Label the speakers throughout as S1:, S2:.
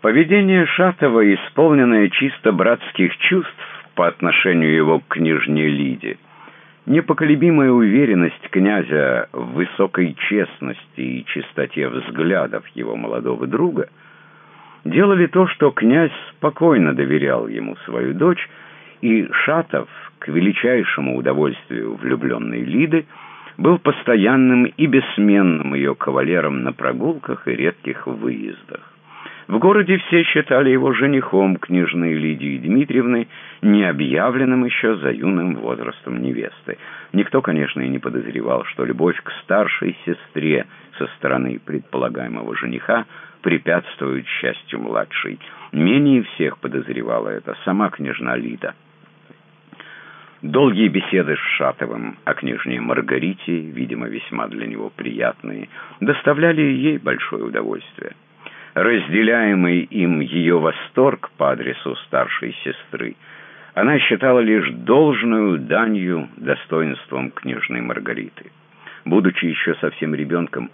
S1: Поведение Шатова, исполненное чисто братских чувств по отношению его к княжне Лиде, непоколебимая уверенность князя в высокой честности и чистоте взглядов его молодого друга делали то, что князь спокойно доверял ему свою дочь, и Шатов, к величайшему удовольствию влюбленной Лиды, был постоянным и бессменным ее кавалером на прогулках и редких выездах. В городе все считали его женихом княжны Лидии Дмитриевны, не объявленным еще за юным возрастом невесты. Никто, конечно, и не подозревал, что любовь к старшей сестре со стороны предполагаемого жениха препятствует счастью младшей. Менее всех подозревала это сама княжна Лида. Долгие беседы с Шатовым о княжне Маргарите, видимо, весьма для него приятные, доставляли ей большое удовольствие разделяемый им ее восторг по адресу старшей сестры, она считала лишь должную данью достоинством княжны Маргариты. Будучи еще совсем ребенком,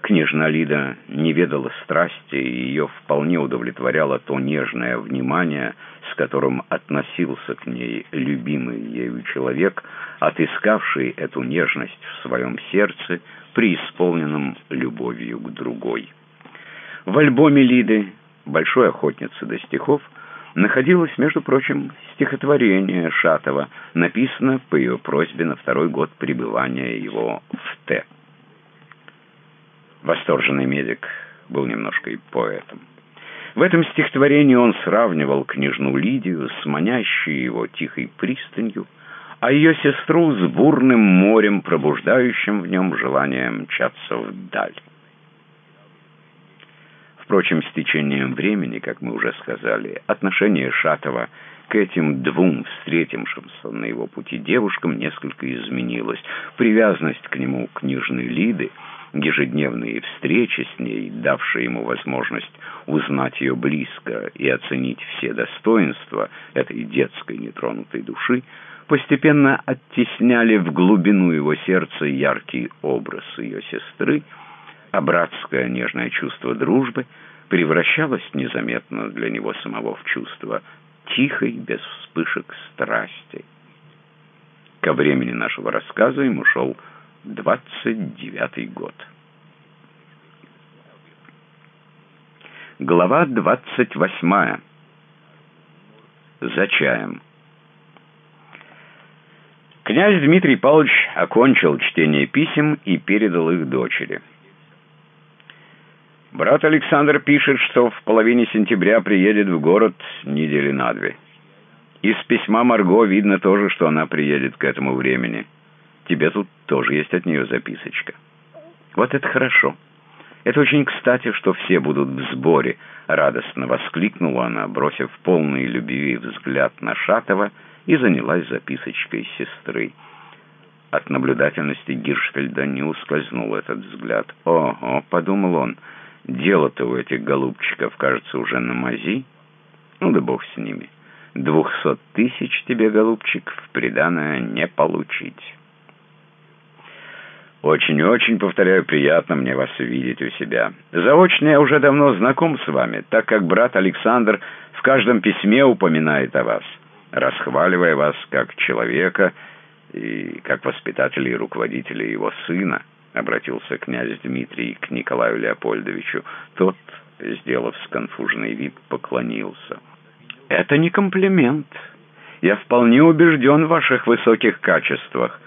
S1: княжна Лида не ведала страсти, и ее вполне удовлетворяло то нежное внимание, с которым относился к ней любимый ею человек, отыскавший эту нежность в своем сердце, преисполненном любовью к другой. В альбоме Лиды, большой охотницы до стихов, находилось, между прочим, стихотворение Шатова, написано по ее просьбе на второй год пребывания его в Т. Восторженный медик был немножко и поэтом. В этом стихотворении он сравнивал княжну Лидию с манящей его тихой пристанью, а ее сестру с бурным морем, пробуждающим в нем желание мчаться вдаль. Впрочем, с течением времени, как мы уже сказали, отношение Шатова к этим двум встретившимся на его пути девушкам несколько изменилось. Привязанность к нему княжны Лиды, ежедневные встречи с ней, давшие ему возможность узнать ее близко и оценить все достоинства этой детской нетронутой души, постепенно оттесняли в глубину его сердца яркий образ ее сестры, а братское нежное чувство дружбы превращалось незаметно для него самого в чувство тихой, без вспышек страсти. Ко времени нашего рассказа ему шел двадцать девятый год. Глава двадцать восьмая. За чаем. Князь Дмитрий Павлович окончил чтение писем и передал их дочери. Брат Александр пишет, что в половине сентября приедет в город недели на две. Из письма Марго видно тоже, что она приедет к этому времени. Тебе тут тоже есть от нее записочка. Вот это хорошо. Это очень кстати, что все будут в сборе, радостно воскликнула она, бросив полный любви взгляд на Шатова и занялась записочкой сестры. От наблюдательности Гиршфельда не ускользнул этот взгляд. «Ого», — подумал он, — Дело-то у этих голубчиков, кажется, уже на мази. Ну да бог с ними. Двухсот тысяч тебе, голубчик, в приданое не получить. Очень-очень, повторяю, приятно мне вас видеть у себя. Заочно я уже давно знаком с вами, так как брат Александр в каждом письме упоминает о вас, расхваливая вас как человека и как воспитателя и руководителя его сына. — обратился князь Дмитрий к Николаю Леопольдовичу. Тот, сделав сконфуженный вид, поклонился. «Это не комплимент. Я вполне убежден в ваших высоких качествах,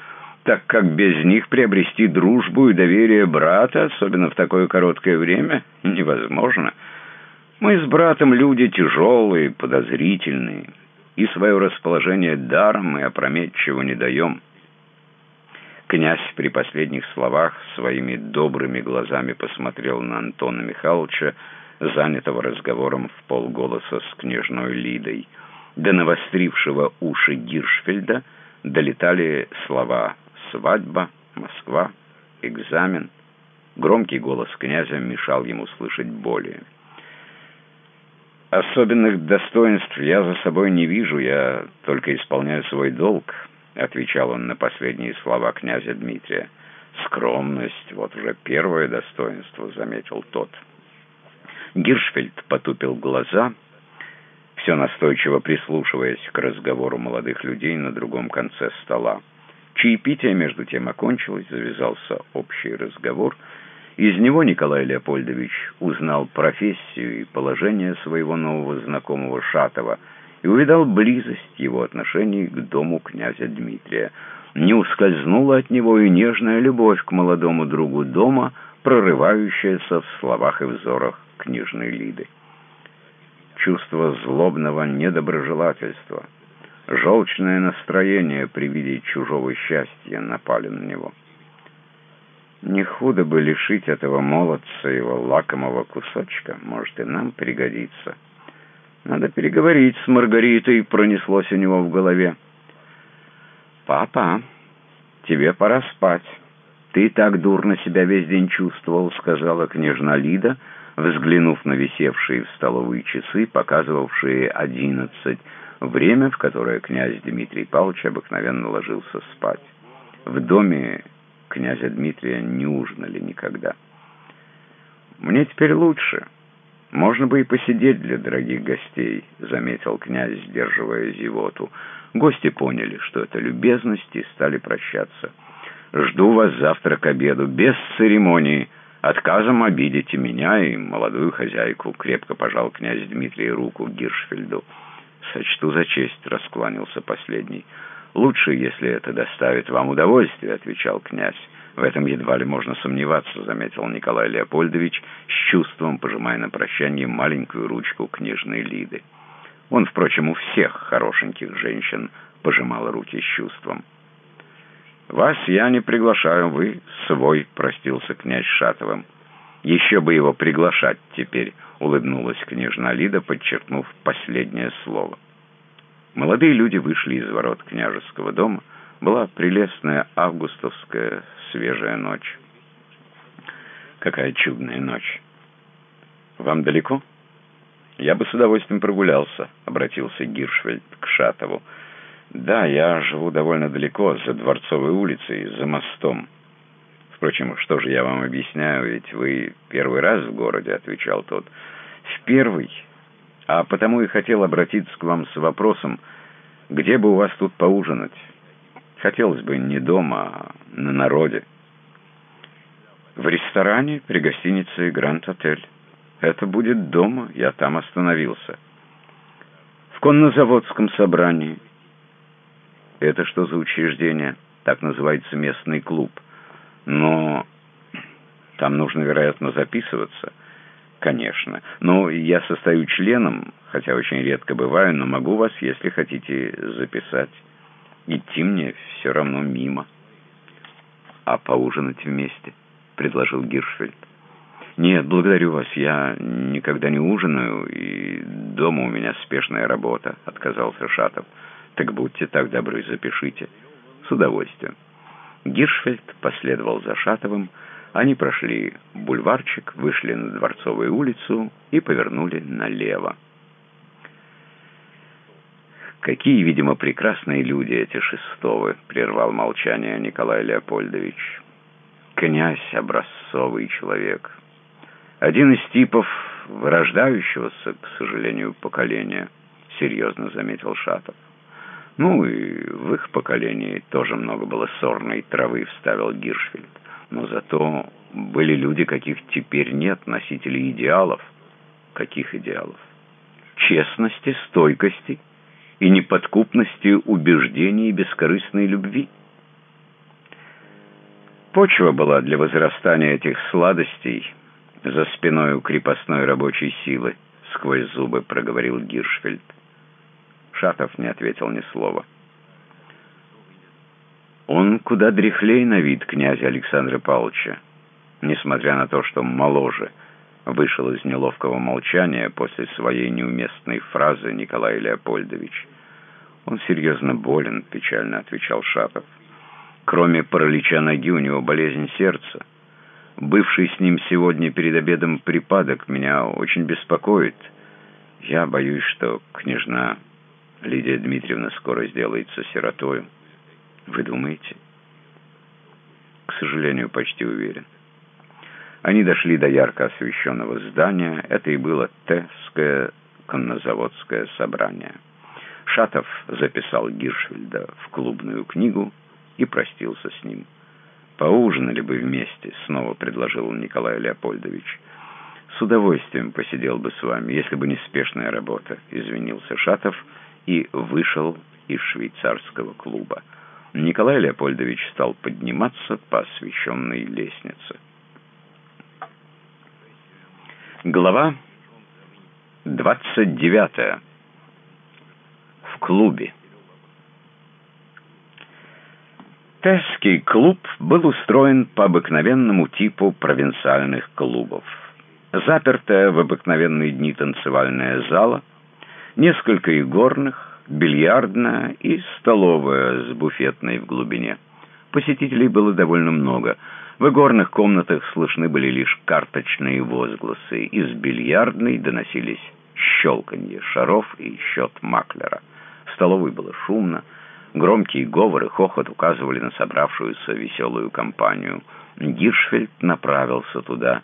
S1: так как без них приобрести дружбу и доверие брата, особенно в такое короткое время, невозможно. Мы с братом люди тяжелые, подозрительные, и свое расположение даром мы опрометчиво не даем». Князь при последних словах своими добрыми глазами посмотрел на Антона Михайловича, занятого разговором в полголоса с княжной Лидой. До навострившего уши Гиршфельда долетали слова «свадьба», «Москва», «экзамен». Громкий голос князя мешал ему слышать более. «Особенных достоинств я за собой не вижу, я только исполняю свой долг». — отвечал он на последние слова князя Дмитрия. «Скромность — вот уже первое достоинство», — заметил тот. Гиршфельд потупил глаза, все настойчиво прислушиваясь к разговору молодых людей на другом конце стола. Чаепитие, между тем, окончилось, завязался общий разговор. Из него Николай Леопольдович узнал профессию и положение своего нового знакомого Шатова и увидал близость его отношений к дому князя Дмитрия. Не ускользнула от него и нежная любовь к молодому другу дома, прорывающаяся в словах и взорах княжны Лиды. Чувство злобного недоброжелательства, желчное настроение при виде чужого счастья напали на него. Не худо бы лишить этого молодца его лакомого кусочка, может и нам пригодится. Надо переговорить с Маргаритой, пронеслось у него в голове. «Папа, тебе пора спать. Ты так дурно себя весь день чувствовал», — сказала княжна Лида, — взглянув на висевшие в столовые часы, показывавшие одиннадцать, время, в которое князь Дмитрий Павлович обыкновенно ложился спать. В доме князя Дмитрия не ужинали никогда. «Мне теперь лучше. Можно бы и посидеть для дорогих гостей», — заметил князь, сдерживая зевоту. Гости поняли, что это любезность, и стали прощаться. «Жду вас завтра к обеду, без церемонии», Отказом обидите меня и молодую хозяйку, крепко пожал князь Дмитрий руку Гиршфельду. Сочту за честь, раскланялся последний. Лучше, если это доставит вам удовольствие, отвечал князь. В этом едва ли можно сомневаться, заметил Николай Леопольдович, с чувством пожимая на прощание маленькую ручку княжной Лиды. Он, впрочем, у всех хорошеньких женщин пожимал руки с чувством. «Вас я не приглашаю, вы свой», — простился князь Шатовым. «Еще бы его приглашать теперь», — улыбнулась княжна Лида, подчеркнув последнее слово. Молодые люди вышли из ворот княжеского дома. Была прелестная августовская свежая ночь. Какая чудная ночь. «Вам далеко?» «Я бы с удовольствием прогулялся», — обратился Гиршвельд к Шатову. «Да, я живу довольно далеко, за Дворцовой улицей, за мостом. Впрочем, что же я вам объясняю, ведь вы первый раз в городе», — отвечал тот. «В первый. А потому и хотел обратиться к вам с вопросом, где бы у вас тут поужинать? Хотелось бы не дома, а на народе». «В ресторане при гостинице «Гранд-отель». Это будет дома, я там остановился. В коннозаводском собрании». Это что за учреждение? Так называется местный клуб. Но там нужно, вероятно, записываться. Конечно. Но я состою членом, хотя очень редко бываю, но могу вас, если хотите, записать. Идти мне все равно мимо. А поужинать вместе, предложил Гиршфельд. «Нет, благодарю вас, я никогда не ужинаю, и дома у меня спешная работа», — отказался Шатов. Так будьте так добры, запишите. С удовольствием. Гиршфельд последовал за Шатовым. Они прошли бульварчик, вышли на Дворцовую улицу и повернули налево. «Какие, видимо, прекрасные люди эти Шестовы!» — прервал молчание Николай Леопольдович. «Князь — образцовый человек. Один из типов вырождающегося, к сожалению, поколения», — серьезно заметил Шатов. Ну и в их поколении тоже много было сорной травы, вставил Гиршфельд. Но зато были люди, каких теперь нет, носители идеалов. Каких идеалов? Честности, стойкости и неподкупности убеждений и бескорыстной любви. Почва была для возрастания этих сладостей за спиной у крепостной рабочей силы, сквозь зубы проговорил Гиршфельд. Шатов не ответил ни слова. Он куда дряхлей на вид князя Александра Павловича, несмотря на то, что моложе, вышел из неловкого молчания после своей неуместной фразы Николай Леопольдович. «Он серьезно болен», — печально отвечал Шатов. «Кроме паралича ноги у него болезнь сердца. Бывший с ним сегодня перед обедом припадок меня очень беспокоит. Я боюсь, что княжна Лидия Дмитриевна скоро сделается сиротою. Вы думаете? К сожалению, почти уверен. Они дошли до ярко освещенного здания. Это и было Тевское коннозаводское собрание. Шатов записал Гиршфельда в клубную книгу и простился с ним. «Поужинали бы вместе», — снова предложил Николай Леопольдович. «С удовольствием посидел бы с вами, если бы не спешная работа», — извинился Шатов и вышел из швейцарского клуба. Николай Леопольдович стал подниматься по освещенной лестнице. Глава 29. Клубе. Тесский клуб был устроен по обыкновенному типу провинциальных клубов. Запертая в обыкновенные дни танцевальная зала, несколько игорных, бильярдная и столовая с буфетной в глубине. Посетителей было довольно много. В игорных комнатах слышны были лишь карточные возгласы. Из бильярдной доносились щелканье шаров и счет маклера. В столовой было шумно. Громкие говоры, хохот указывали на собравшуюся веселую компанию. Гиршфельд направился туда.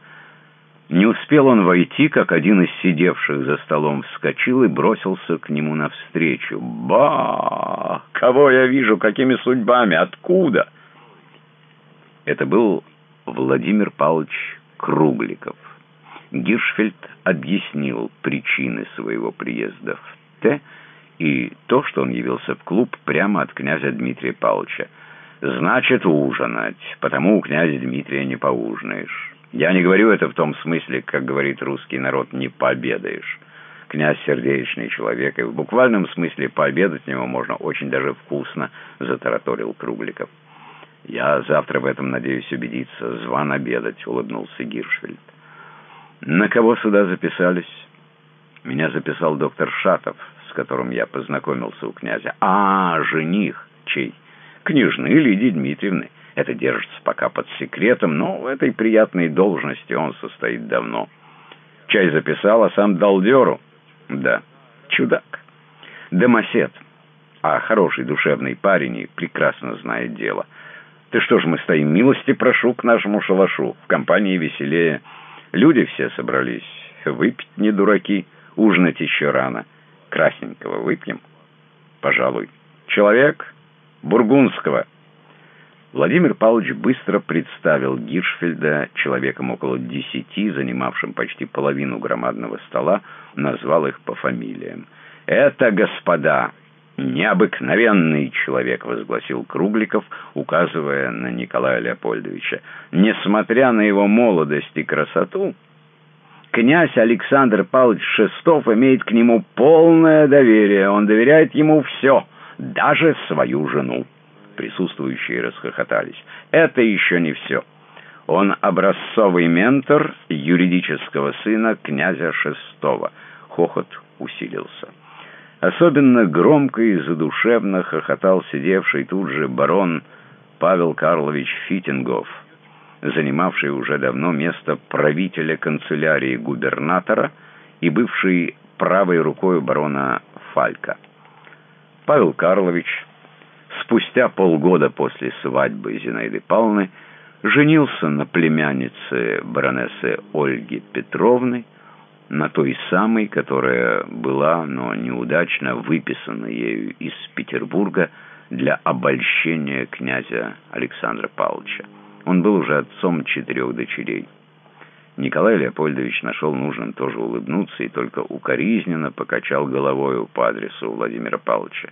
S1: Не успел он войти, как один из сидевших за столом вскочил и бросился к нему навстречу. «Ба! Кого я вижу? Какими судьбами? Откуда?» Это был Владимир Павлович Кругликов. Гиршфельд объяснил причины своего приезда в Т и то, что он явился в клуб прямо от князя Дмитрия Павловича. «Значит, ужинать, потому у князя Дмитрия не поужинаешь. Я не говорю это в том смысле, как говорит русский народ, не пообедаешь. Князь сердечный человек, и в буквальном смысле пообедать него можно очень даже вкусно», — затараторил Кругликов. «Я завтра в этом надеюсь убедиться. Зван обедать», — улыбнулся Гиршфельд. «На кого сюда записались?» «Меня записал доктор Шатов, с которым я познакомился у князя. А, жених чей? Княжны Лидии Дмитриевны. Это держится пока под секретом, но в этой приятной должности он состоит давно. Чай записал, а сам дал дёру. Да, чудак. Домосед. А хороший душевный парень и прекрасно знает дело. Ты что ж, мы стоим, милости прошу к нашему шалашу. В компании веселее. Люди все собрались. Выпить не дураки, ужинать еще рано. Красненького выпьем? Пожалуй. Человек бургундского. Владимир Павлович быстро представил Гиршфельда человеком около десяти, занимавшим почти половину громадного стола, назвал их по фамилиям. «Это, господа, необыкновенный человек», — возгласил Кругликов, указывая на Николая Леопольдовича. «Несмотря на его молодость и красоту...» Князь Александр Павлович Шестов имеет к нему полное доверие. Он доверяет ему все, даже свою жену. Присутствующие расхохотались. Это еще не все. Он образцовый ментор юридического сына князя Шестого. Хохот усилился. Особенно громко и задушевно хохотал сидевший тут же барон Павел Карлович Фитингов занимавший уже давно место правителя канцелярии губернатора и бывший правой рукой барона Фалька. Павел Карлович спустя полгода после свадьбы Зинаиды Павловны женился на племяннице баронессы Ольги Петровны, на той самой, которая была, но неудачно выписана ею из Петербурга для обольщения князя Александра Павловича. Он был уже отцом четырех дочерей. Николай Леопольдович нашел нужным тоже улыбнуться и только укоризненно покачал головою по адресу Владимира Павловича.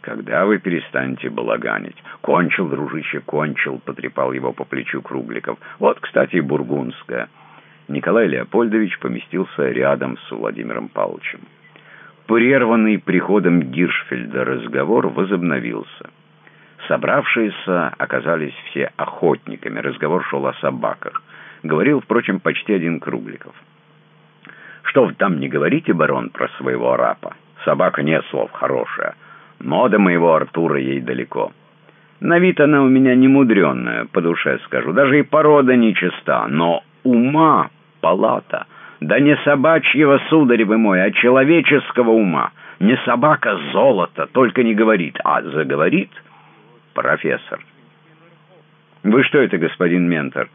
S1: «Когда вы перестанете балаганить?» «Кончил, дружище, кончил», — потрепал его по плечу Кругликов. «Вот, кстати, бургундская». Николай Леопольдович поместился рядом с Владимиром Павловичем. Прерванный приходом Гиршфельда разговор возобновился. Собравшиеся оказались все охотниками. Разговор шел о собаках. Говорил, впрочем, почти один Кругликов. «Что вы там не говорите, барон, про своего арапа? Собака нет слов хорошая, но до моего Артура ей далеко. На вид она у меня не мудренная, по душе скажу, даже и порода нечиста, но ума палата, да не собачьего, сударь вы мой, а человеческого ума. Не собака золото, только не говорит, а заговорит — профессор. «Вы что это, господин ментор?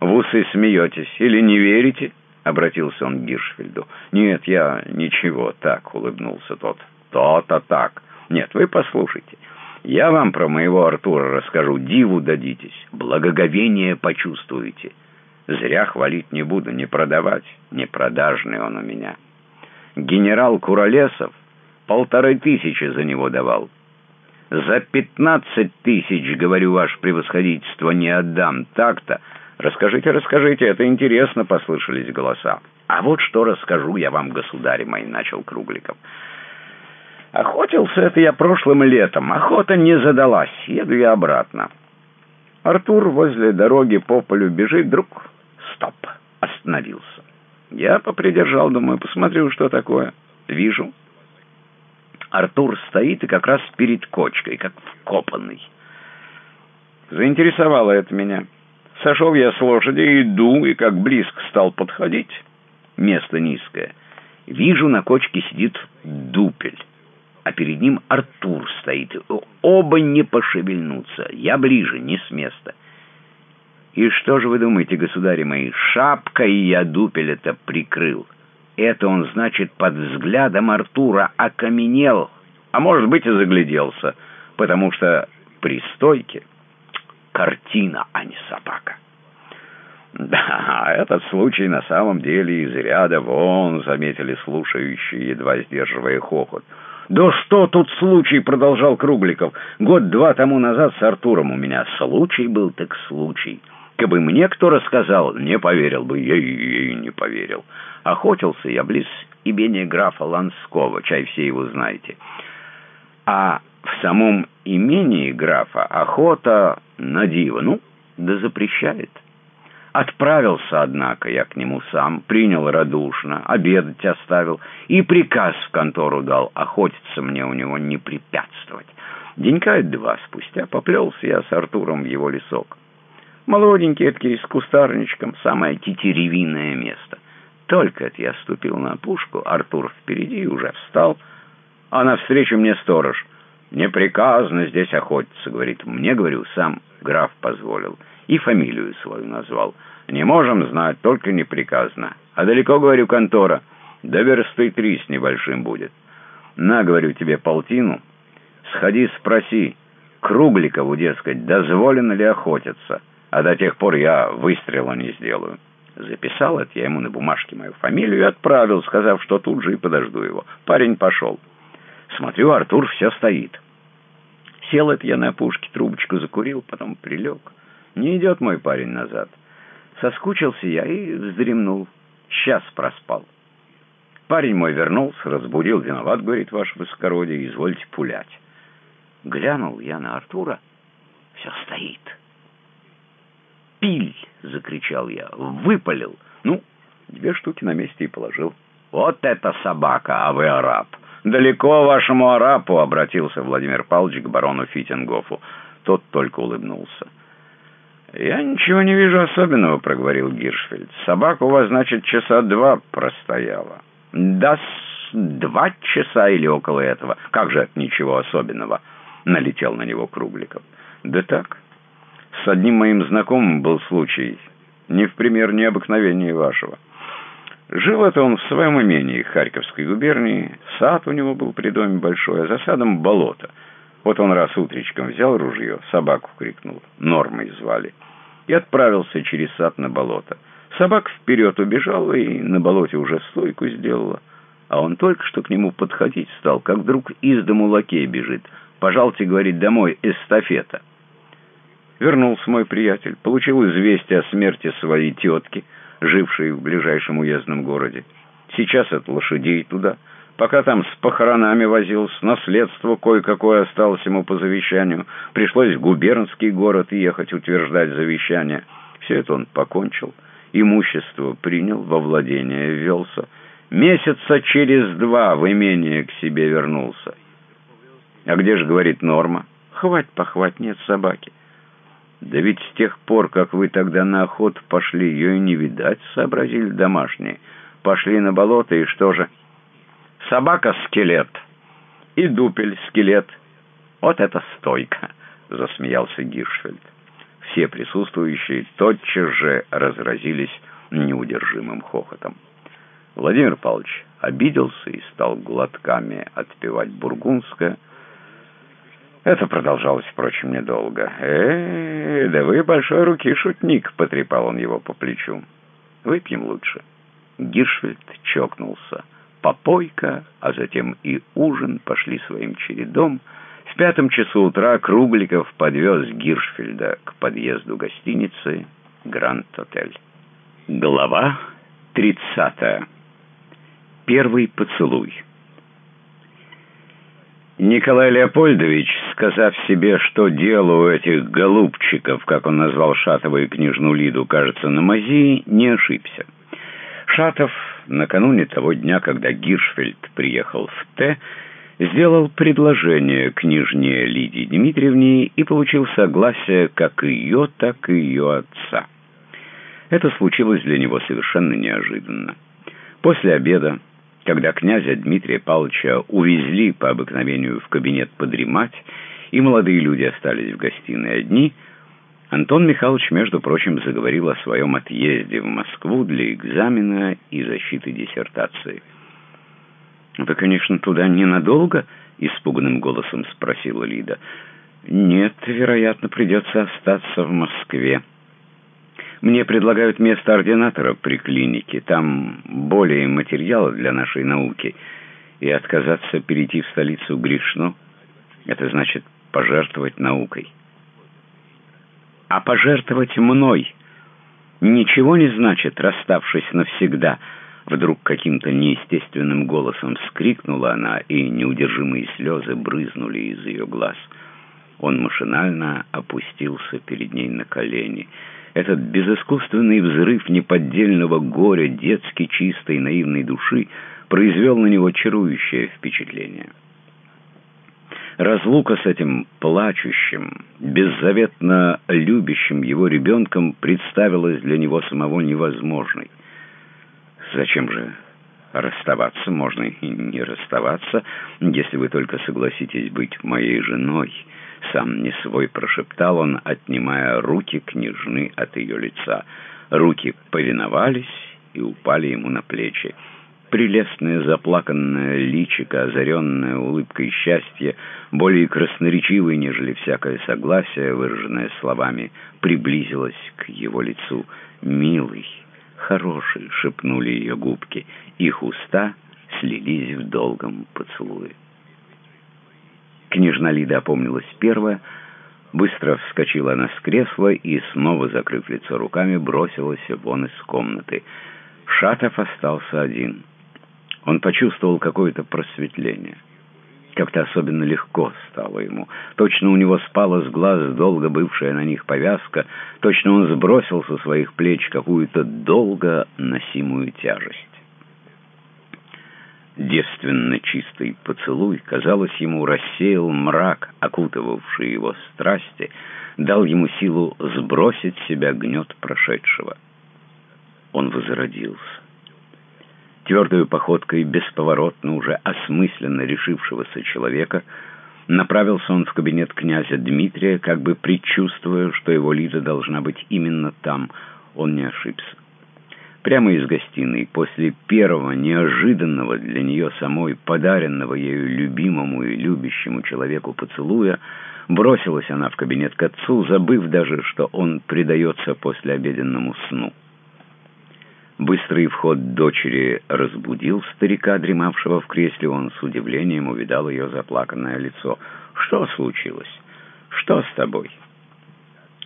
S1: в усы смеетесь или не верите?» — обратился он к Гиршфельду. «Нет, я ничего, так», — улыбнулся тот. «То-то так. Нет, вы послушайте. Я вам про моего Артура расскажу, диву дадитесь, благоговение почувствуете. Зря хвалить не буду, не продавать, не продажный он у меня. Генерал Куролесов полторы тысячи за него давал. За пятнадцать тысяч, говорю, ваше превосходительство, не отдам. Так-то. Расскажите, расскажите, это интересно, послышались голоса. А вот что расскажу я вам, государь мой, начал Кругликов. Охотился это я прошлым летом. Охота не задалась. Еду я обратно. Артур возле дороги по полю бежит, вдруг стоп, остановился. Я попридержал, думаю, посмотрю, что такое. Вижу. Артур стоит и как раз перед кочкой, как вкопанный. Заинтересовало это меня. Сошел я с лошади, иду, и как близко стал подходить, место низкое, вижу, на кочке сидит дупель а перед ним Артур стоит. Оба не пошевельнутся. Я ближе, не с места. И что же вы думаете, государи мои, шапкой я дупель это прикрыл. Это он, значит, под взглядом Артура окаменел, а может быть и загляделся, потому что при стойке картина, а не собака. «Да, этот случай на самом деле из ряда вон», — заметили слушающие, едва сдерживая хохот. «Да что тут случай?» — продолжал Кругликов. «Год-два тому назад с Артуром у меня случай был, так случай. Кабы мне кто рассказал, не поверил бы, я и не поверил. Охотился я близ имения графа Ланского, чай все его знаете. А в самом имении графа охота на диво, ну, да запрещает». Отправился, однако, я к нему сам, принял радушно, обедать оставил и приказ в контору дал охотиться мне у него не препятствовать. Денька два спустя поплелся я с Артуром в его лесок. Молоденький эдакий, с кустарничком, самое тетеревиное место. Только это я ступил на опушку, Артур впереди уже встал, а навстречу мне сторож. «Не приказано здесь охотиться», — говорит. «Мне, говорю, сам граф позволил» и фамилию свою назвал. Не можем знать, только не приказано. А далеко, говорю, контора. До версты три с небольшим будет. На, говорю тебе, полтину. Сходи, спроси. Кругликову, дескать, дозволено ли охотиться. А до тех пор я выстрела не сделаю. Записал это я ему на бумажке мою фамилию и отправил, сказав, что тут же и подожду его. Парень пошел. Смотрю, Артур все стоит. Сел это я на опушке, трубочку закурил, потом прилег. Не идет мой парень назад. Соскучился я и вздремнул. Сейчас проспал. Парень мой вернулся, разбудил. Виноват, говорит, ваше высокородие, извольте пулять. Глянул я на Артура. Все стоит. Закричал я. «Выпалил!» Ну, две штуки на месте и положил. «Вот это собака, а вы араб!» «Далеко вашему арабу!» — обратился Владимир Павлович к барону Фитингофу. Тот только улыбнулся. «Я ничего не вижу особенного», — проговорил Гиршфельд. «Собака у вас, значит, часа два простояла». «Да, два часа или около этого. Как же это ничего особенного?» — налетел на него Кругликов. «Да так. С одним моим знакомым был случай. Не в пример необыкновеннее вашего. Жил это он в своем имении Харьковской губернии. Сад у него был при доме большой, а за садом болото». Вот он раз утречком взял ружье, собаку крикнул, Нормой звали, и отправился через сад на болото. Собака вперед убежала и на болоте уже стойку сделала. А он только что к нему подходить стал, как вдруг из дому лакей бежит. «Пожалуйте, — говорит, — домой, эстафета». Вернулся мой приятель, получил известие о смерти своей тетки, жившей в ближайшем уездном городе. Сейчас от лошадей туда — Пока там с похоронами возился, наследство кое-какое осталось ему по завещанию. Пришлось в губернский город ехать утверждать завещание. Все это он покончил. Имущество принял, во владение ввелся. Месяца через два в имение к себе вернулся. А где же, говорит, норма? Хвать, похвать, нет собаки. Да ведь с тех пор, как вы тогда на охоту пошли, ее и не видать, сообразили домашние. Пошли на болото, и что же... Собака-скелет и дупель-скелет. Вот это стойка, засмеялся Гиршфельд. все присутствующие тотчас же разразились неудержимым хохотом. Владимир Павлович обиделся и стал глотками отпевать бургундское. Это продолжалось, впрочем, недолго. «Э, да вы большой руки шутник», — потрепал он его по плечу. «Выпьем лучше». Гиршфельд чокнулся. Попойка, а затем и ужин пошли своим чередом. В пятом часу утра Кругликов подвез Гиршфельда к подъезду гостиницы «Гранд-Отель». Глава тридцатая. Первый поцелуй. Николай Леопольдович, сказав себе, что дело у этих голубчиков, как он назвал Шатова и княжну Лиду, кажется, на мази, не ошибся. Шатов накануне того дня, когда Гиршфельд приехал в Т, сделал предложение княжне Лидии Дмитриевне и получил согласие как ее, так и ее отца. Это случилось для него совершенно неожиданно. После обеда, когда князя Дмитрия Павловича увезли по обыкновению в кабинет подремать, и молодые люди остались в гостиной одни, Антон Михайлович, между прочим, заговорил о своем отъезде в Москву для экзамена и защиты диссертации. «Вы, конечно, туда ненадолго?» — испуганным голосом спросила Лида. «Нет, вероятно, придется остаться в Москве. Мне предлагают место ординатора при клинике. Там более материала для нашей науки. И отказаться перейти в столицу грешно. Это значит пожертвовать наукой» а пожертвовать мной ничего не значит, расставшись навсегда. Вдруг каким-то неестественным голосом вскрикнула она, и неудержимые слезы брызнули из ее глаз. Он машинально опустился перед ней на колени. Этот безыскусственный взрыв неподдельного горя детски чистой наивной души произвел на него чарующее впечатление. Разлука с этим плачущим, беззаветно любящим его ребенком представилась для него самого невозможной. Зачем же расставаться? Можно и не расставаться, если вы только согласитесь быть моей женой. Сам не свой прошептал он, отнимая руки княжны от ее лица. Руки повиновались и упали ему на плечи прелестное заплаканное личико, озаренное улыбкой счастья, более красноречивой, нежели всякое согласие, выраженное словами, приблизилось к его лицу. «Милый, хороший», — шепнули ее губки. Их уста слились в долгом поцелуе. Княжна Лида опомнилась первая, быстро вскочила она с кресла и, снова закрыв лицо руками, бросилась вон из комнаты. Шатов остался один — он почувствовал какое-то просветление. Как-то особенно легко стало ему. Точно у него спала с глаз долго бывшая на них повязка, точно он сбросил со своих плеч какую-то долго носимую тяжесть. Девственно чистый поцелуй, казалось, ему рассеял мрак, окутывавший его страсти, дал ему силу сбросить себя гнет прошедшего. Он возродился. Твердой походкой, бесповоротно, уже осмысленно решившегося человека, направился он в кабинет князя Дмитрия, как бы предчувствуя, что его Лиза должна быть именно там. Он не ошибся. Прямо из гостиной, после первого неожиданного для нее самой подаренного ею любимому и любящему человеку поцелуя, бросилась она в кабинет к отцу, забыв даже, что он предается послеобеденному сну. Быстрый вход дочери разбудил старика, дремавшего в кресле. Он с удивлением увидал ее заплаканное лицо. «Что случилось? Что с тобой?»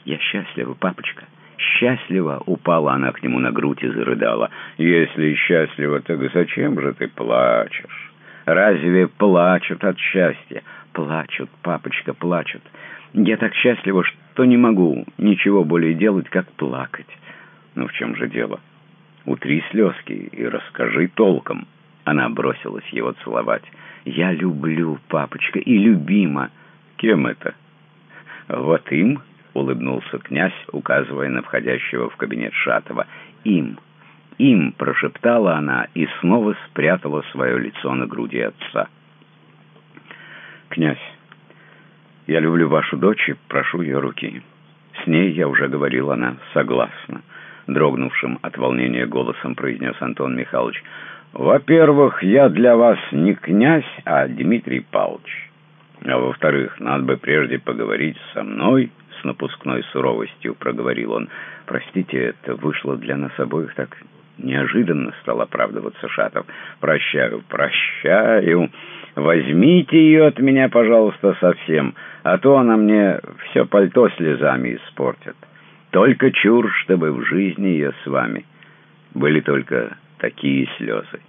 S1: «Я счастлива, папочка, счастлива!» Упала она к нему на грудь и зарыдала. «Если счастлива, так зачем же ты плачешь? Разве плачут от счастья?» «Плачут, папочка, плачут. Я так счастлива, что не могу ничего более делать, как плакать. Ну в чем же дело?» Утри слезки и расскажи толком». Она бросилась его целовать. «Я люблю, папочка, и любима». «Кем это?» «Вот им», — улыбнулся князь, указывая на входящего в кабинет Шатова. «Им, им», — прошептала она и снова спрятала свое лицо на груди отца. «Князь, я люблю вашу дочь и прошу ее руки. С ней я уже говорил, она согласна. Дрогнувшим от волнения голосом произнес Антон Михайлович. «Во-первых, я для вас не князь, а Дмитрий Павлович. А во-вторых, надо бы прежде поговорить со мной, с напускной суровостью проговорил он. Простите, это вышло для нас обоих так неожиданно, стал оправдываться Шатов. Прощаю, прощаю. Возьмите ее от меня, пожалуйста, совсем, а то она мне все пальто слезами испортит. Только чур, чтобы в жизни ее с вами были только такие слезы,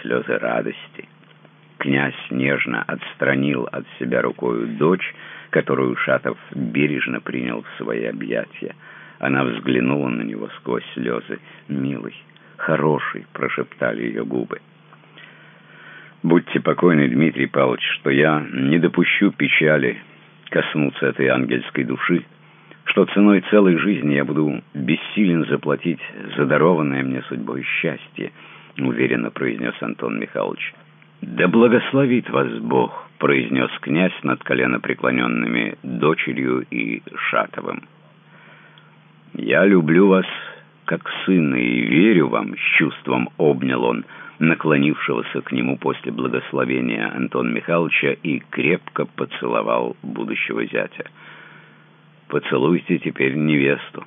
S1: слезы радости. Князь нежно отстранил от себя рукою дочь, которую Шатов бережно принял в свои объятия. Она взглянула на него сквозь слезы. «Милый, хороший», — прошептали ее губы. «Будьте покойны, Дмитрий Павлович, что я не допущу печали коснуться этой ангельской души, что ценой целой жизни я буду бессилен заплатить за дарованное мне судьбой счастье», — уверенно произнес Антон Михайлович. «Да благословит вас Бог», — произнес князь над коленопреклоненными дочерью и Шатовым. «Я люблю вас как сына и верю вам», — с чувством обнял он наклонившегося к нему после благословения Антона Михайловича и крепко поцеловал будущего зятя. «Поцелуйте теперь невесту».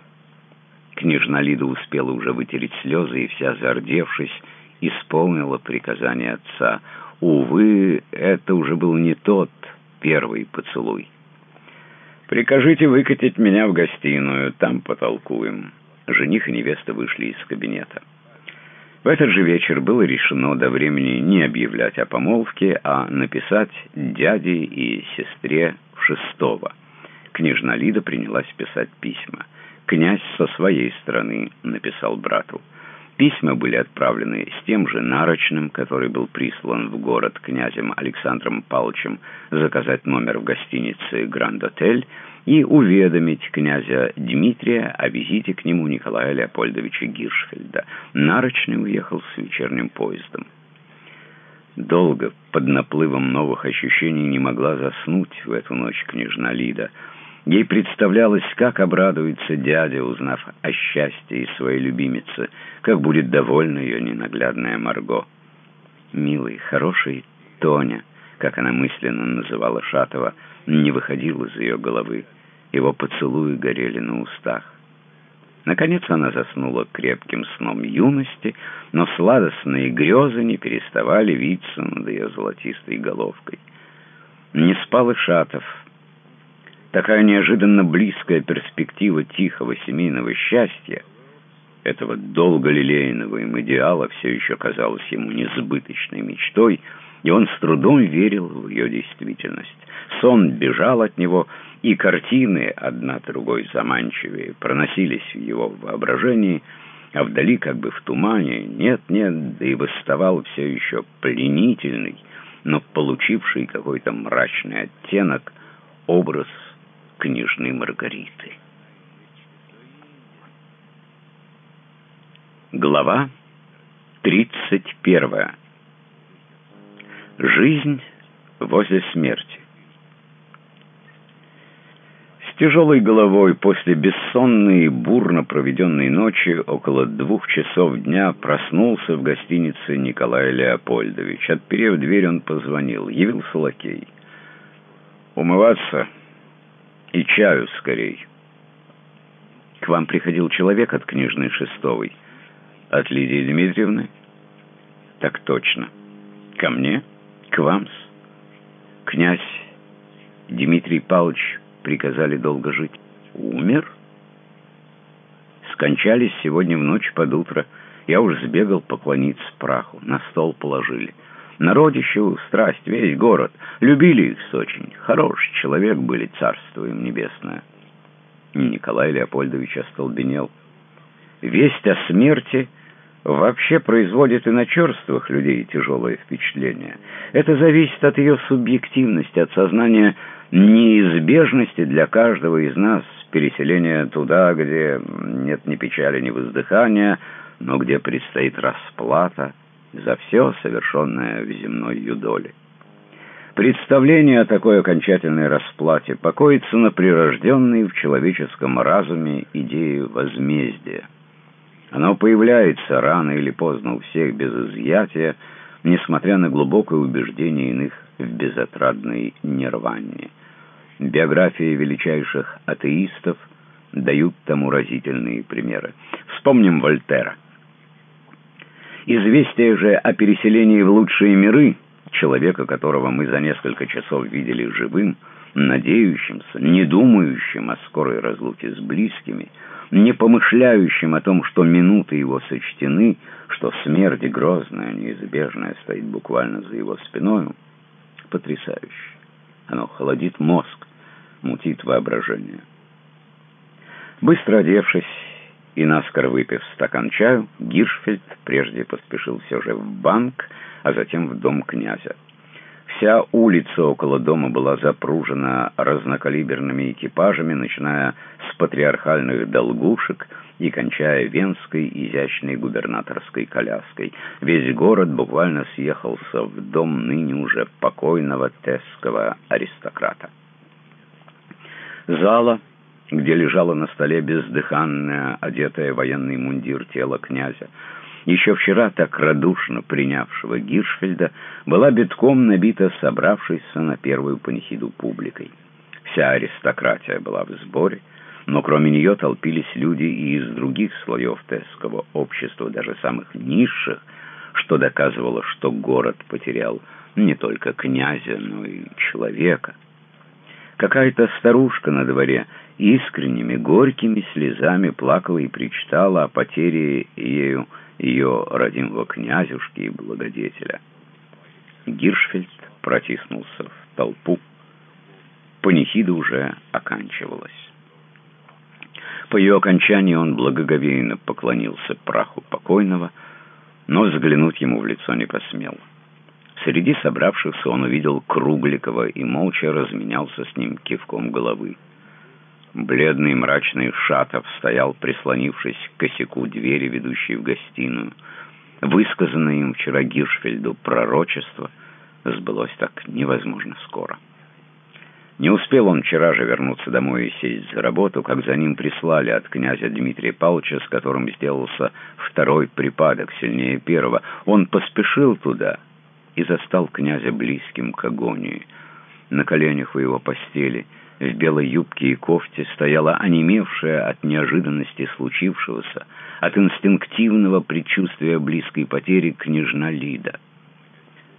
S1: Княжна Лида успела уже вытереть слезы и, вся зардевшись, исполнила приказание отца — Увы, это уже был не тот первый поцелуй. «Прикажите выкатить меня в гостиную, там потолкуем». Жених и невеста вышли из кабинета. В этот же вечер было решено до времени не объявлять о помолвке, а написать дяде и сестре шестого. Княжна Лида принялась писать письма. Князь со своей стороны написал брату. Письма были отправлены с тем же нарочным, который был прислан в город князем Александром Павловичем заказать номер в гостинице «Гранд-отель» и уведомить князя Дмитрия о визите к нему Николая Леопольдовича Гиршфельда. Нарочный уехал с вечерним поездом. Долго, под наплывом новых ощущений, не могла заснуть в эту ночь княжна Лида — Ей представлялось, как обрадуется дядя, узнав о счастье своей любимицы, как будет довольна ее ненаглядная Марго. «Милый, хороший Тоня», как она мысленно называла Шатова, не выходил из ее головы. Его поцелуи горели на устах. Наконец она заснула крепким сном юности, но сладостные грезы не переставали виться над ее золотистой головкой. Не спал и Шатов, Такая неожиданно близкая перспектива тихого семейного счастья, этого долголелейного им идеала, все еще казалась ему несбыточной мечтой, и он с трудом верил в ее действительность. Сон бежал от него, и картины, одна другой заманчивее, проносились в его воображении, а вдали, как бы в тумане, нет-нет, да и восставал все еще пленительный, но получивший какой-то мрачный оттенок образ княжны Маргариты. Глава 31. Жизнь возле смерти. С тяжелой головой после бессонной и бурно проведенной ночи около двух часов дня проснулся в гостинице Николай Леопольдович. Отперев дверь, он позвонил. Явился лакей. «Умываться?» И чаю скорей. К вам приходил человек от книжной Шестовой. От Лидии Дмитриевны? Так точно. Ко мне? К вам -с. Князь Дмитрий Павлович приказали долго жить. Умер? Скончались сегодня в ночь под утро. Я уж сбегал поклониться праху. На стол положили. Народищу страсть, весь город. Любили их очень. Хороший человек были, царство им небесное. Николай Леопольдович остолбенел. Весть о смерти вообще производит и на черствых людей тяжелое впечатление. Это зависит от ее субъективности, от сознания неизбежности для каждого из нас переселения туда, где нет ни печали, ни воздыхания, но где предстоит расплата, за все совершенное в земной юдоле. Представление о такой окончательной расплате покоится на прирожденной в человеческом разуме идее возмездия. Оно появляется рано или поздно у всех без изъятия, несмотря на глубокое убеждение иных в безотрадной нирване. Биографии величайших атеистов дают тому разительные примеры. Вспомним Вольтера. Известие же о переселении в лучшие миры, человека, которого мы за несколько часов видели живым, надеющимся, не думающим о скорой разлуке с близкими, не помышляющим о том, что минуты его сочтены, что смерть грозная, неизбежная стоит буквально за его спиной, потрясающе. Оно холодит мозг, мутит воображение. Быстро одевшись и наскоро выпив стакан чаю, Гиршфельд прежде поспешил все же в банк, а затем в дом князя. Вся улица около дома была запружена разнокалиберными экипажами, начиная с патриархальных долгушек и кончая венской изящной губернаторской коляской. Весь город буквально съехался в дом ныне уже покойного тесского аристократа. Зала где лежало на столе бездыханное, одетое военный мундир тело князя, еще вчера так радушно принявшего Гиршфельда, была битком набита собравшейся на первую панихиду публикой. Вся аристократия была в сборе, но кроме нее толпились люди и из других слоев тесского общества, даже самых низших, что доказывало, что город потерял не только князя, но и человека. Какая-то старушка на дворе искренними, горькими слезами плакала и причитала о потере ею ее родимого князюшки и благодетеля. Гиршфельд протиснулся в толпу. Панихида уже оканчивалась. По ее окончании он благоговейно поклонился праху покойного, но взглянуть ему в лицо не посмел. Среди собравшихся он увидел Кругликова и молча разменялся с ним кивком головы. Бледный мрачный Шатов стоял, прислонившись к косяку двери, ведущей в гостиную. Высказанное им вчера Гиршфельду пророчество сбылось так невозможно скоро. Не успел он вчера же вернуться домой и сесть за работу, как за ним прислали от князя Дмитрия Павловича, с которым сделался второй припадок, сильнее первого. Он поспешил туда и застал князя близким к агонии. На коленях у его постели — в белой юбке и кофте стояла онемевшая от неожиданности случившегося, от инстинктивного предчувствия близкой потери княжна Лида.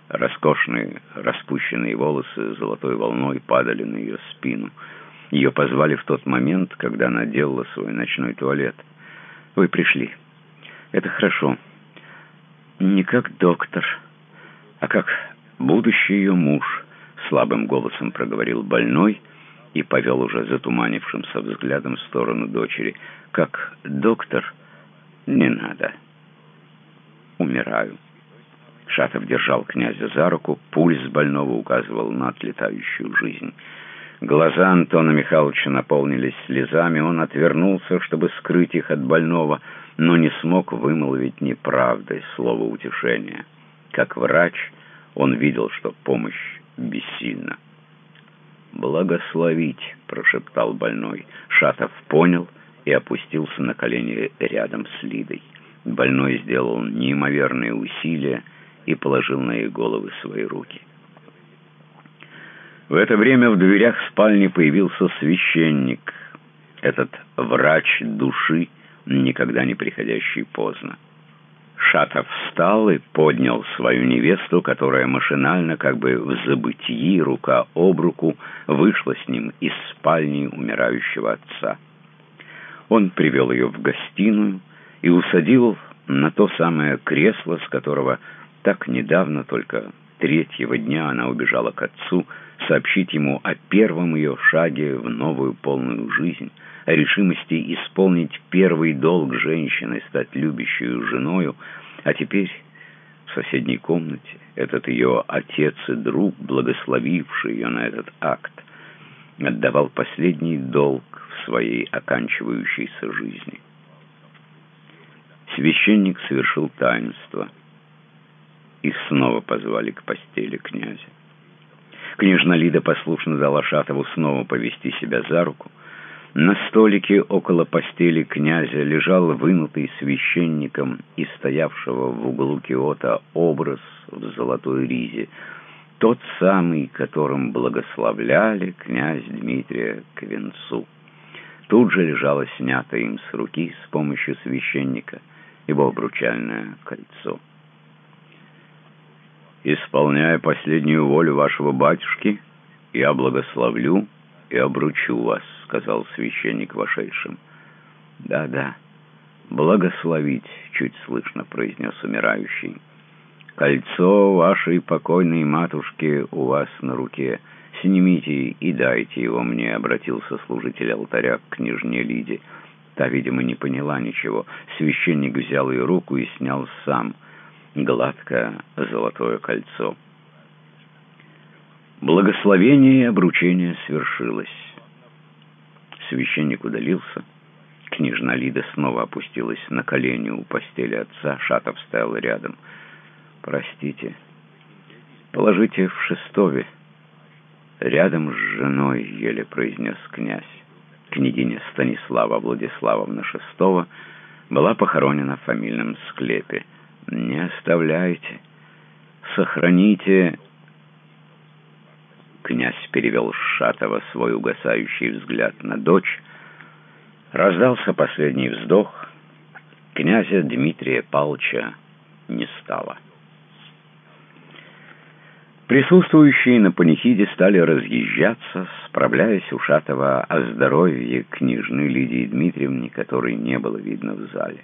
S1: Роскошные распущенные волосы золотой волной падали на ее спину. Ее позвали в тот момент, когда она делала свой ночной туалет. «Вы пришли. Это хорошо. Не как доктор, а как будущий ее муж», — слабым голосом проговорил больной, — и повел уже затуманившимся взглядом в сторону дочери. «Как доктор? Не надо. Умираю». Шатов держал князя за руку, пульс больного указывал на отлетающую жизнь. Глаза Антона Михайловича наполнились слезами, он отвернулся, чтобы скрыть их от больного, но не смог вымолвить неправдой слова утешения. Как врач он видел, что помощь бессильна. «Благословить!» — прошептал больной. Шатов понял и опустился на колени рядом с Лидой. Больной сделал неимоверные усилия и положил на их головы свои руки. В это время в дверях спальни появился священник, этот врач души, никогда не приходящий поздно. Шатов встал и поднял свою невесту, которая машинально, как бы в забытии, рука об руку, вышла с ним из спальни умирающего отца. Он привел ее в гостиную и усадил на то самое кресло, с которого так недавно, только третьего дня, она убежала к отцу, сообщить ему о первом ее шаге в новую полную жизнь, о решимости исполнить первый долг женщины, стать любящей женою, а теперь в соседней комнате этот ее отец и друг, благословивший ее на этот акт, отдавал последний долг в своей оканчивающейся жизни. Священник совершил таинство, и снова позвали к постели князя. Княжна Лида послушно дала Шатову снова повести себя за руку. На столике около постели князя лежал вынутый священником и стоявшего в углу киота образ в золотой ризе, тот самый, которым благословляли князь Дмитрия к венцу. Тут же лежало снятое им с руки с помощью священника его обручальное кольцо. «Исполняя последнюю волю вашего батюшки, я благословлю и обручу вас», — сказал священник вошедшим. «Да-да, благословить», — чуть слышно произнес умирающий. «Кольцо вашей покойной матушки у вас на руке. Снимите и дайте его мне», — обратился служитель алтаря к княжне Лиде. Та, видимо, не поняла ничего. Священник взял ее руку и снял сам. Гладкое золотое кольцо. Благословение и обручение свершилось. Священник удалился. Княжна Лида снова опустилась на колени у постели отца. Шатов стоял рядом. «Простите, положите в шестове». «Рядом с женой», — еле произнес князь. Княгиня Станислава Владиславовна Шестова была похоронена в фамильном склепе. «Не оставляйте, сохраните...» Князь перевел Шатова свой угасающий взгляд на дочь. Раздался последний вздох. Князя Дмитрия Палча не стало. Присутствующие на панихиде стали разъезжаться, справляясь у Шатова о здоровье княжны Лидии Дмитриевны, которой не было видно в зале.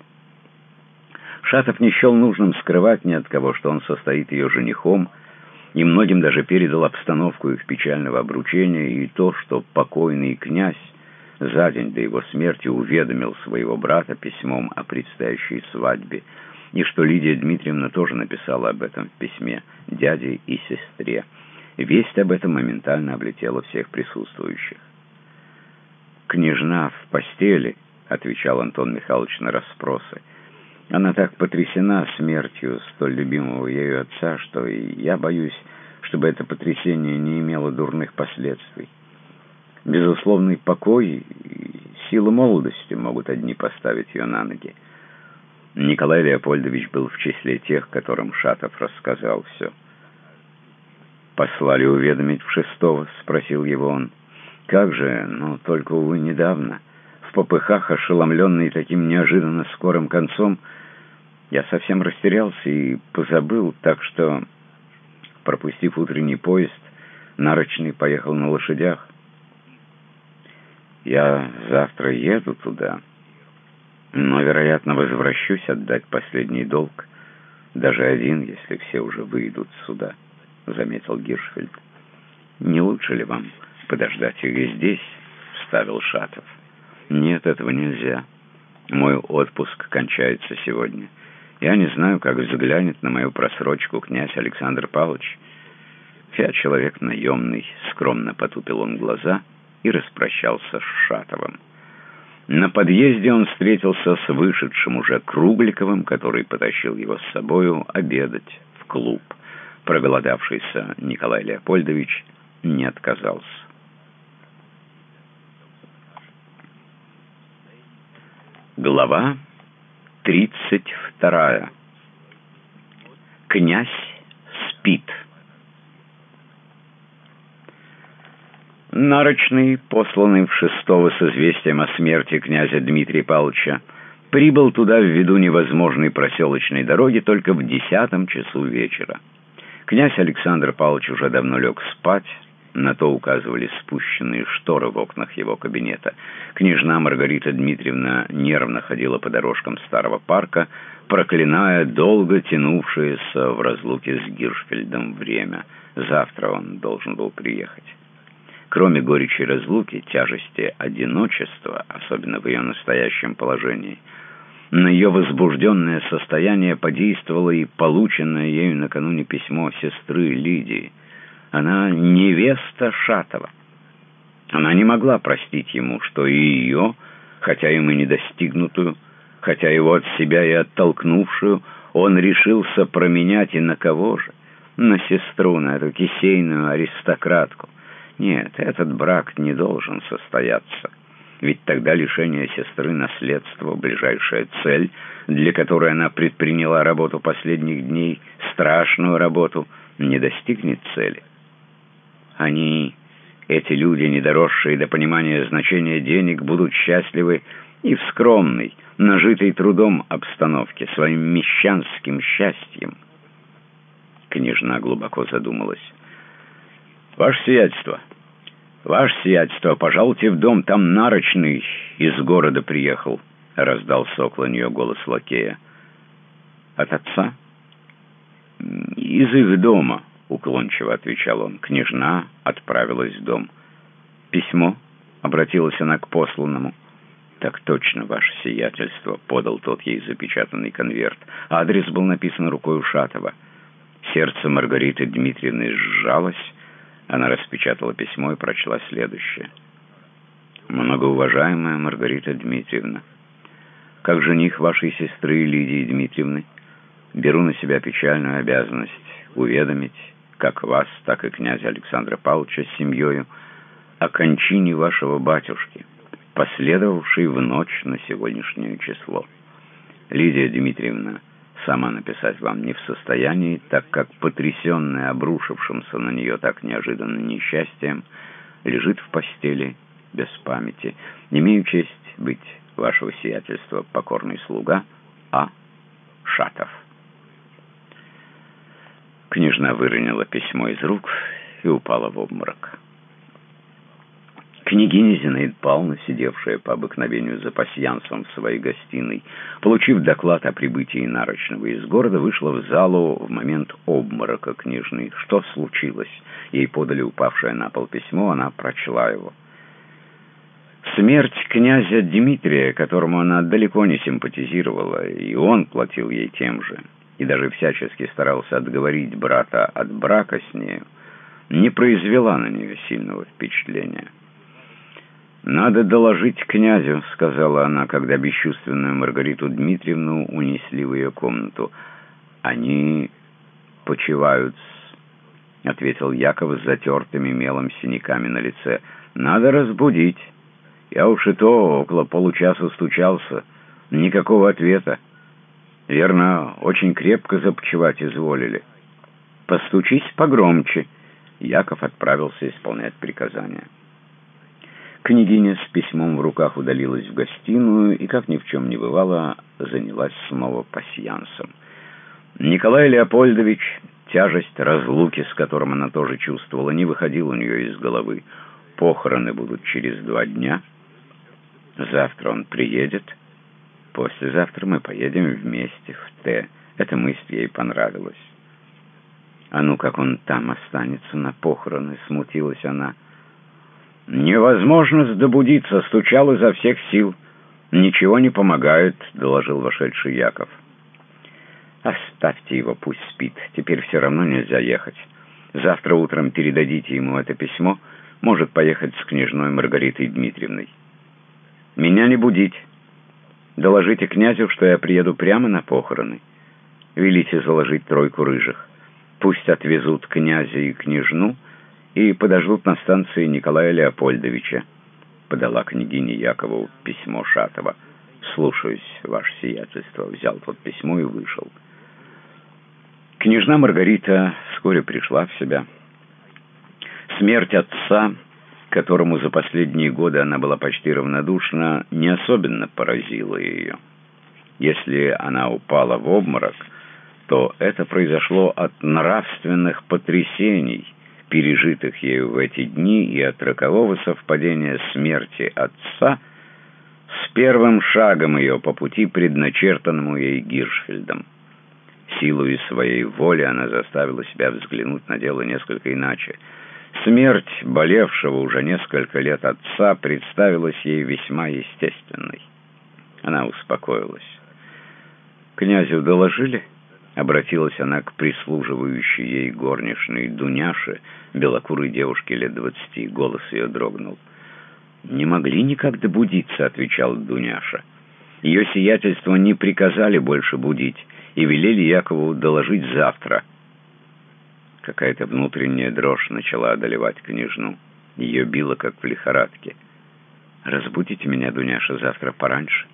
S1: Шатов не счел нужным скрывать ни от кого, что он состоит ее женихом, и многим даже передал обстановку их печального обручения и то, что покойный князь за день до его смерти уведомил своего брата письмом о предстоящей свадьбе, и что Лидия Дмитриевна тоже написала об этом в письме дяде и сестре. Весть об этом моментально облетела всех присутствующих. «Княжна в постели», — отвечал Антон Михайлович на расспросы. «Она так потрясена смертью столь любимого ею отца, что я боюсь, чтобы это потрясение не имело дурных последствий. Безусловный покой и сила молодости могут одни поставить ее на ноги. Николай Леопольдович был в числе тех, которым Шатов рассказал все. «Послали уведомить в шестого?» — спросил его он. «Как же? Ну, только, увы, недавно. В попыхах, ошеломленный таким неожиданно скорым концом, я совсем растерялся и позабыл, так что, пропустив утренний поезд, нарочный поехал на лошадях. Я завтра еду туда» но, вероятно, возвращусь отдать последний долг, даже один, если все уже выйдут сюда, — заметил Гиршфельд. «Не лучше ли вам подождать их здесь?» — вставил Шатов. «Нет, этого нельзя. Мой отпуск кончается сегодня. Я не знаю, как взглянет на мою просрочку князь Александр Павлович. Я человек наемный», — скромно потупил он глаза и распрощался с Шатовым. На подъезде он встретился с вышедшим уже Кругликовым, который потащил его с собою обедать в клуб. Проголодавшийся Николай Леопольдович не отказался. Глава 32. Князь спит. Нарочный, посланный в шестого с известием о смерти князя Дмитрия Павловича, прибыл туда ввиду невозможной проселочной дороги только в десятом часу вечера. Князь Александр Павлович уже давно лег спать, на то указывали спущенные шторы в окнах его кабинета. Княжна Маргарита Дмитриевна нервно ходила по дорожкам старого парка, проклиная долго тянувшееся в разлуке с Гиршфельдом время. Завтра он должен был приехать. Кроме горечи разлуки, тяжести одиночества, особенно в ее настоящем положении, на ее возбужденное состояние подействовало и полученное ею накануне письмо сестры Лидии. Она невеста Шатова. Она не могла простить ему, что и ее, хотя ему не достигнутую, хотя его от себя и оттолкнувшую, он решился променять и на кого же? на сестру, на эту кисейную аристократку. Нет, этот брак не должен состояться. Ведь тогда лишение сестры наследства, ближайшая цель, для которой она предприняла работу последних дней, страшную работу, не достигнет цели. Они, эти люди, не доросшие до понимания значения денег, будут счастливы и в скромной, нажитой трудом обстановке, своим мещанским счастьем. Княжна глубоко задумалась. «Ваше сиятельство, ваше сиятельство, пожалуйте в дом, там нарочный из города приехал», — раздался около нее голос лакея. «От отца?» «Из их дома», — уклончиво отвечал он. Княжна отправилась в дом. «Письмо?» — обратилась она к посланному. «Так точно, ваше сиятельство», — подал тот ей запечатанный конверт. Адрес был написан рукой Ушатова. Сердце Маргариты Дмитриевны сжалось. Она распечатала письмо и прочла следующее. «Многоуважаемая Маргарита Дмитриевна, как жених вашей сестры Лидии Дмитриевны, беру на себя печальную обязанность уведомить как вас, так и князя Александра Павловича с семьей о кончине вашего батюшки» последовавший в ночь на сегодняшнее число. Лидия Дмитриевна сама написать вам не в состоянии, так как потрясенная обрушившимся на нее так неожиданно несчастьем, лежит в постели без памяти. Имею честь быть вашего сиятельства покорный слуга А. Шатов. Княжна выронила письмо из рук и упала в обморок. Княгиня Зинаида Павловна, сидевшая по обыкновению за пасьянсом в своей гостиной, получив доклад о прибытии Нарочного из города, вышла в залу в момент обморока княжны. Что случилось? Ей подали упавшее на пол письмо, она прочла его. Смерть князя Дмитрия, которому она далеко не симпатизировала, и он платил ей тем же, и даже всячески старался отговорить брата от брака с нею, не произвела на нее сильного впечатления. «Надо доложить князю», — сказала она, когда бесчувственную Маргариту Дмитриевну унесли в ее комнату. «Они почивают», — ответил Яков с затертыми мелом синяками на лице. «Надо разбудить. Я уж и то около получаса стучался. Никакого ответа. Верно, очень крепко започивать изволили. Постучись погромче». Яков отправился исполнять приказания. Княгиня с письмом в руках удалилась в гостиную и, как ни в чем не бывало, занялась снова пасьянсом. Николай Леопольдович, тяжесть разлуки, с которым она тоже чувствовала, не выходил у нее из головы. Похороны будут через два дня. Завтра он приедет. Послезавтра мы поедем вместе в Т. Эта мысль ей понравилась. А ну, как он там останется на похороны, смутилась она. «Невозможно добудиться», — стучал изо всех сил. «Ничего не помогает», — доложил вошедший Яков. «Оставьте его, пусть спит. Теперь все равно нельзя ехать. Завтра утром передадите ему это письмо. Может поехать с княжной Маргаритой Дмитриевной. Меня не будить. Доложите князю, что я приеду прямо на похороны. Велите заложить тройку рыжих. Пусть отвезут князя и княжну» и подождут на станции Николая Леопольдовича», — подала княгине Якову письмо Шатова. «Слушаюсь, ваше сиятельство», — взял тот письмо и вышел. Княжна Маргарита вскоре пришла в себя. Смерть отца, которому за последние годы она была почти равнодушна, не особенно поразила ее. Если она упала в обморок, то это произошло от нравственных потрясений — пережитых ею в эти дни и от рокового совпадения смерти отца с первым шагом ее по пути, предначертанному ей Гиршфельдом. Силой своей воли она заставила себя взглянуть на дело несколько иначе. Смерть болевшего уже несколько лет отца представилась ей весьма естественной. Она успокоилась. «Князю доложили?» Обратилась она к прислуживающей ей горничной Дуняше, белокурой девушке лет двадцати. Голос ее дрогнул. «Не могли никак добудиться», — отвечал Дуняша. Ее сиятельство не приказали больше будить и велели Якову доложить завтра. Какая-то внутренняя дрожь начала одолевать княжну. Ее било, как в лихорадке. «Разбудите меня, Дуняша, завтра пораньше,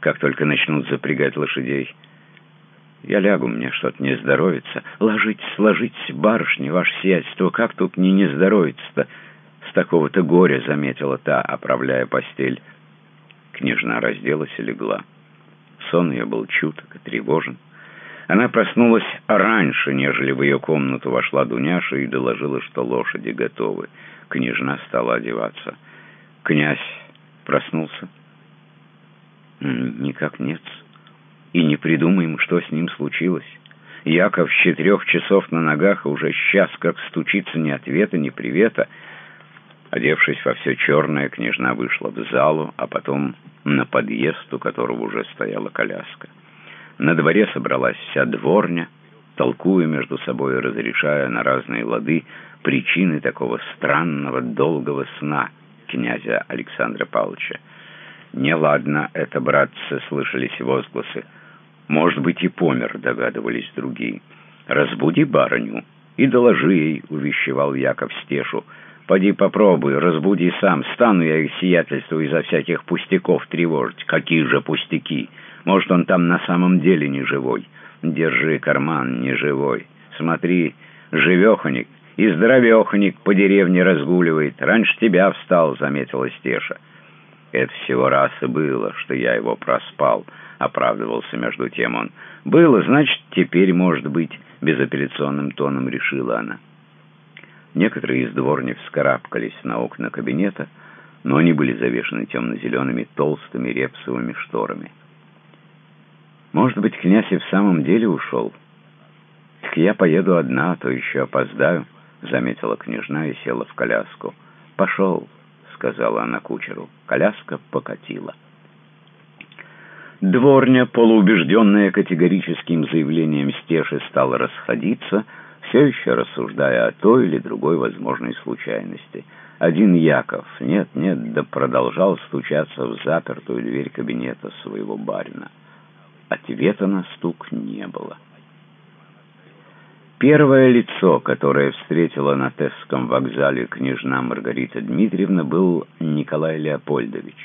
S1: как только начнут запрягать лошадей. Я лягу, мне что-то не здоровится. Ложитесь, ложитесь, барышни, ваше сиятельство, как тут не не здоровится-то?» С такого-то горя заметила та, оправляя постель. Княжна разделась и легла. Сон ее был чуток и тревожен. Она проснулась раньше, нежели в ее комнату вошла Дуняша и доложила, что лошади готовы. Княжна стала одеваться. Князь проснулся? Никак нет. И не придумаем, что с ним случилось. Яков с четырех часов на ногах, уже сейчас как стучится ни ответа, ни привета. Одевшись во все черное, княжна вышла в залу, а потом на подъезд, у которого уже стояла коляска. На дворе собралась вся дворня, толкуя между собой разрешая на разные лады причины такого странного долгого сна князя Александра Павловича. «Неладно это, братцы!» — слышались возгласы. «Может быть, и помер», — догадывались другие. «Разбуди барыню и доложи ей», — увещевал Яков Стешу. «Поди попробуй, разбуди сам. Стану я их сиятельству из-за всяких пустяков тревожить. Какие же пустяки? Может, он там на самом деле не живой? Держи карман, не живой. Смотри, живеханик и здоровеханик по деревне разгуливает. Раньше тебя встал», — заметила Стеша. «Это всего раз и было, что я его проспал», — оправдывался между тем он. «Было, значит, теперь, может быть», — безапелляционным тоном решила она. Некоторые из дворни вскарабкались на окна кабинета, но они были завешены темно-зелеными толстыми репсовыми шторами. «Может быть, князь и в самом деле ушел? Так я поеду одна, а то еще опоздаю», — заметила княжна и села в коляску. «Пошел», — сказала она кучеру. Коляска покатила. Дворня, полуубежденная категорическим заявлением Стеши, стала расходиться — все еще рассуждая о той или другой возможной случайности. Один Яков, нет-нет, да продолжал стучаться в запертую дверь кабинета своего барина. Ответа на стук не было. Первое лицо, которое встретила на Тесском вокзале княжна Маргарита Дмитриевна, был Николай Леопольдович.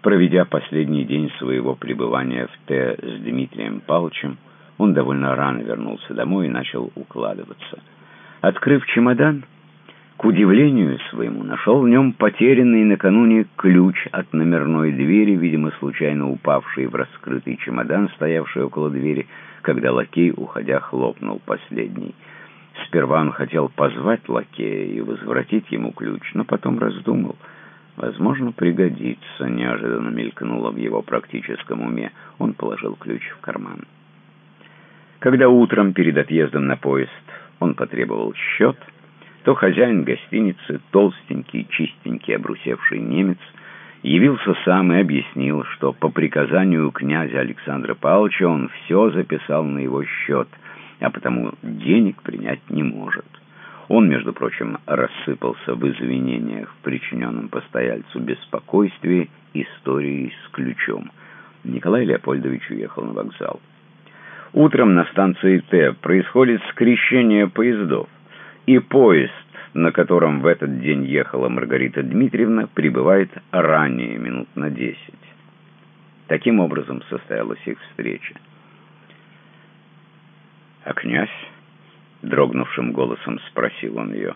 S1: Проведя последний день своего пребывания в Т с Дмитрием Павловичем, он довольно рано вернулся домой и начал укладываться. Открыв чемодан, к удивлению своему, нашел в нем потерянный накануне ключ от номерной двери, видимо, случайно упавший в раскрытый чемодан, стоявший около двери, когда лакей, уходя, хлопнул последний. Сперва он хотел позвать лакея и возвратить ему ключ, но потом раздумал. Возможно, пригодится, неожиданно мелькнуло в его практическом уме. Он положил ключ в карман. Когда утром перед отъездом на поезд он потребовал счет, то хозяин гостиницы, толстенький, чистенький, обрусевший немец, явился сам и объяснил, что по приказанию князя Александра Павловича он все записал на его счет, а потому денег принять не может. Он, между прочим, рассыпался в извинениях в причиненном постояльцу беспокойстве истории с ключом. Николай Леопольдович уехал на вокзал. Утром на станции Т происходит скрещение поездов, и поезд, на котором в этот день ехала Маргарита Дмитриевна, прибывает ранее, минут на десять. Таким образом состоялась их встреча. «А князь?» — дрогнувшим голосом спросил он ее.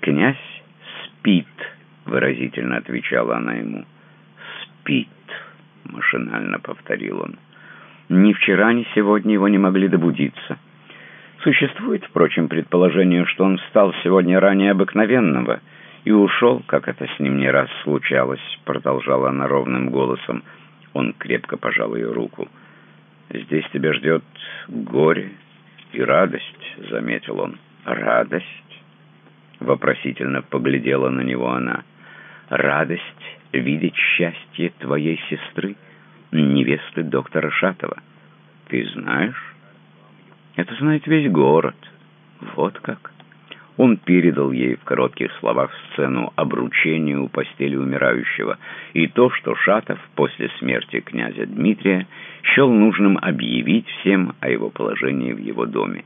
S1: «Князь спит», — выразительно отвечала она ему. «Спит», — машинально повторил он. Ни вчера, ни сегодня его не могли добудиться. Существует, впрочем, предположение, что он встал сегодня ранее обыкновенного и ушел, как это с ним не раз случалось, продолжала она ровным голосом. Он крепко пожал ее руку. «Здесь тебя ждет горе и радость», — заметил он. «Радость?» — вопросительно поглядела на него она. «Радость видеть счастье твоей сестры» невесты доктора Шатова. Ты знаешь? Это знает весь город. Вот как. Он передал ей в коротких словах сцену обручения у постели умирающего и то, что Шатов после смерти князя Дмитрия счел нужным объявить всем о его положении в его доме.